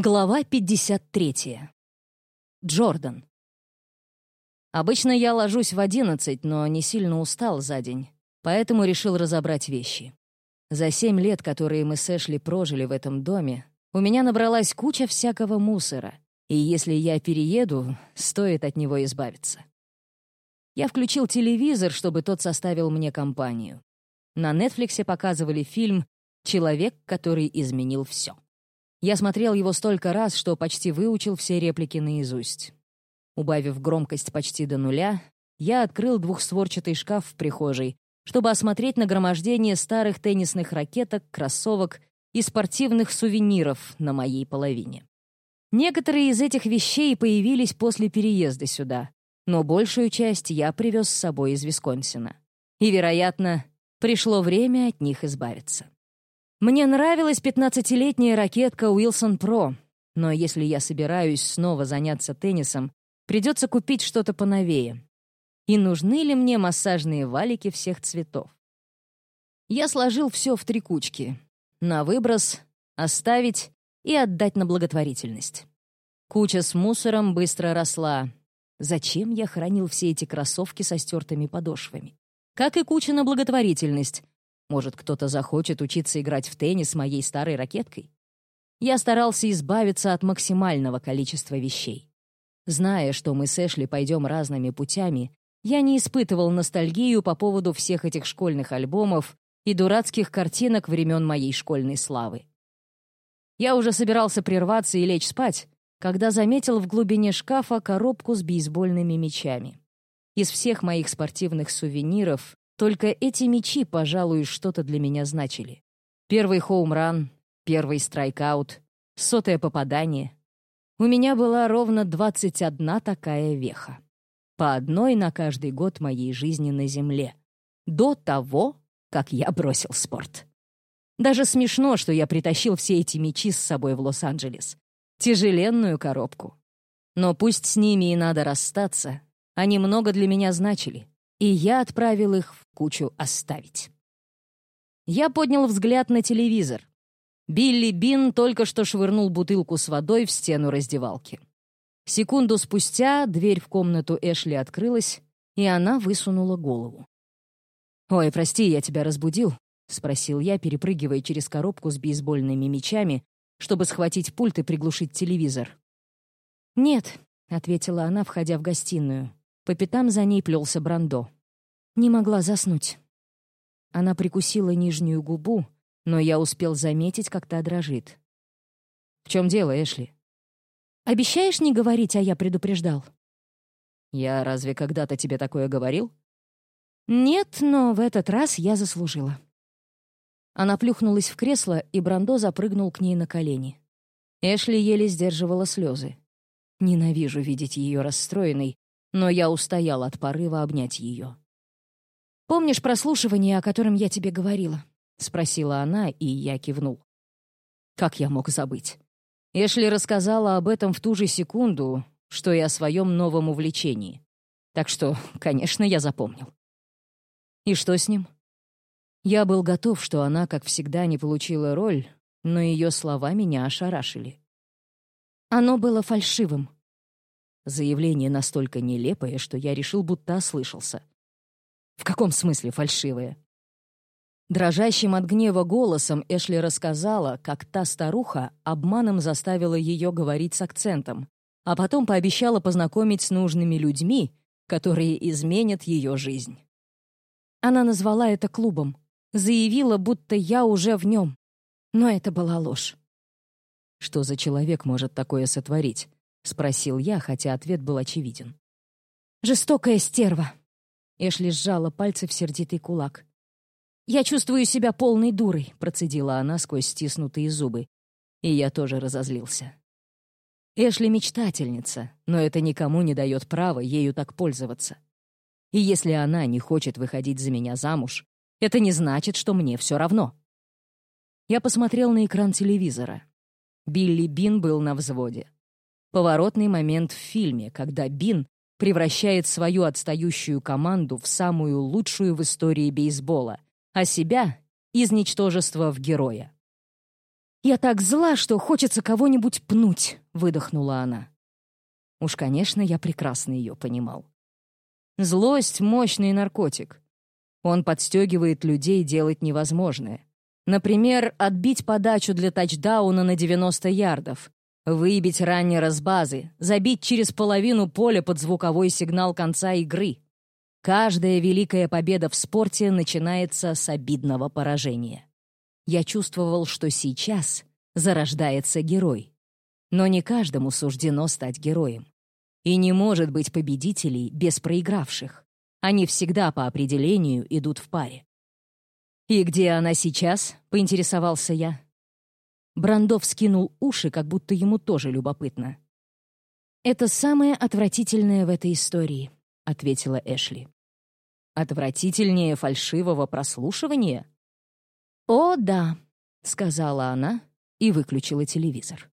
Глава 53. Джордан. Обычно я ложусь в 11, но не сильно устал за день, поэтому решил разобрать вещи. За семь лет, которые мы с Эшли прожили в этом доме, у меня набралась куча всякого мусора, и если я перееду, стоит от него избавиться. Я включил телевизор, чтобы тот составил мне компанию. На Нетфликсе показывали фильм «Человек, который изменил все». Я смотрел его столько раз, что почти выучил все реплики наизусть. Убавив громкость почти до нуля, я открыл двухстворчатый шкаф в прихожей, чтобы осмотреть нагромождение старых теннисных ракеток, кроссовок и спортивных сувениров на моей половине. Некоторые из этих вещей появились после переезда сюда, но большую часть я привез с собой из Висконсина. И, вероятно, пришло время от них избавиться. Мне нравилась пятнадцатилетняя ракетка Wilson Pro, но если я собираюсь снова заняться теннисом, придется купить что-то поновее. И нужны ли мне массажные валики всех цветов? Я сложил все в три кучки. На выброс, оставить и отдать на благотворительность. Куча с мусором быстро росла. Зачем я хранил все эти кроссовки со стертыми подошвами? Как и куча на благотворительность, может, кто-то захочет учиться играть в теннис моей старой ракеткой? Я старался избавиться от максимального количества вещей. Зная, что мы с Эшли пойдем разными путями, я не испытывал ностальгию по поводу всех этих школьных альбомов и дурацких картинок времен моей школьной славы. Я уже собирался прерваться и лечь спать, когда заметил в глубине шкафа коробку с бейсбольными мячами. Из всех моих спортивных сувениров только эти мячи, пожалуй, что-то для меня значили. Первый хоумран, первый страйкаут, сотое попадание. У меня была ровно 21 такая веха. По одной на каждый год моей жизни на Земле. До того, как я бросил спорт. Даже смешно, что я притащил все эти мечи с собой в Лос-Анджелес. Тяжеленную коробку. Но пусть с ними и надо расстаться, они много для меня значили и я отправил их в кучу оставить. Я поднял взгляд на телевизор. Билли Бин только что швырнул бутылку с водой в стену раздевалки. Секунду спустя дверь в комнату Эшли открылась, и она высунула голову. «Ой, прости, я тебя разбудил», — спросил я, перепрыгивая через коробку с бейсбольными мячами, чтобы схватить пульт и приглушить телевизор. «Нет», — ответила она, входя в гостиную. По пятам за ней плелся Брандо. Не могла заснуть. Она прикусила нижнюю губу, но я успел заметить, как та дрожит. «В чем дело, Эшли?» «Обещаешь не говорить, а я предупреждал?» «Я разве когда-то тебе такое говорил?» «Нет, но в этот раз я заслужила». Она плюхнулась в кресло, и Брандо запрыгнул к ней на колени. Эшли еле сдерживала слезы. Ненавижу видеть ее расстроенной, но я устоял от порыва обнять ее. «Помнишь прослушивание, о котором я тебе говорила?» — спросила она, и я кивнул. Как я мог забыть? Эшли рассказала об этом в ту же секунду, что и о своем новом увлечении. Так что, конечно, я запомнил. И что с ним? Я был готов, что она, как всегда, не получила роль, но ее слова меня ошарашили. Оно было фальшивым. Заявление настолько нелепое, что я решил, будто ослышался. В каком смысле фальшивое? Дрожащим от гнева голосом Эшли рассказала, как та старуха обманом заставила ее говорить с акцентом, а потом пообещала познакомить с нужными людьми, которые изменят ее жизнь. Она назвала это клубом, заявила, будто я уже в нем. Но это была ложь. Что за человек может такое сотворить? — спросил я, хотя ответ был очевиден. «Жестокая стерва!» Эшли сжала пальцы в сердитый кулак. «Я чувствую себя полной дурой», — процедила она сквозь стиснутые зубы. И я тоже разозлился. Эшли — мечтательница, но это никому не дает права ею так пользоваться. И если она не хочет выходить за меня замуж, это не значит, что мне все равно. Я посмотрел на экран телевизора. Билли Бин был на взводе. Поворотный момент в фильме, когда Бин превращает свою отстающую команду в самую лучшую в истории бейсбола, а себя — из ничтожества в героя. «Я так зла, что хочется кого-нибудь пнуть», — выдохнула она. Уж, конечно, я прекрасно ее понимал. Злость — мощный наркотик. Он подстегивает людей делать невозможное. Например, отбить подачу для тачдауна на 90 ярдов, выбить раннера с базы, забить через половину поля под звуковой сигнал конца игры. Каждая великая победа в спорте начинается с обидного поражения. Я чувствовал, что сейчас зарождается герой. Но не каждому суждено стать героем. И не может быть победителей без проигравших. Они всегда по определению идут в паре. «И где она сейчас?» — поинтересовался я. Брандов скинул уши, как будто ему тоже любопытно. «Это самое отвратительное в этой истории», — ответила Эшли. «Отвратительнее фальшивого прослушивания?» «О, да», — сказала она и выключила телевизор.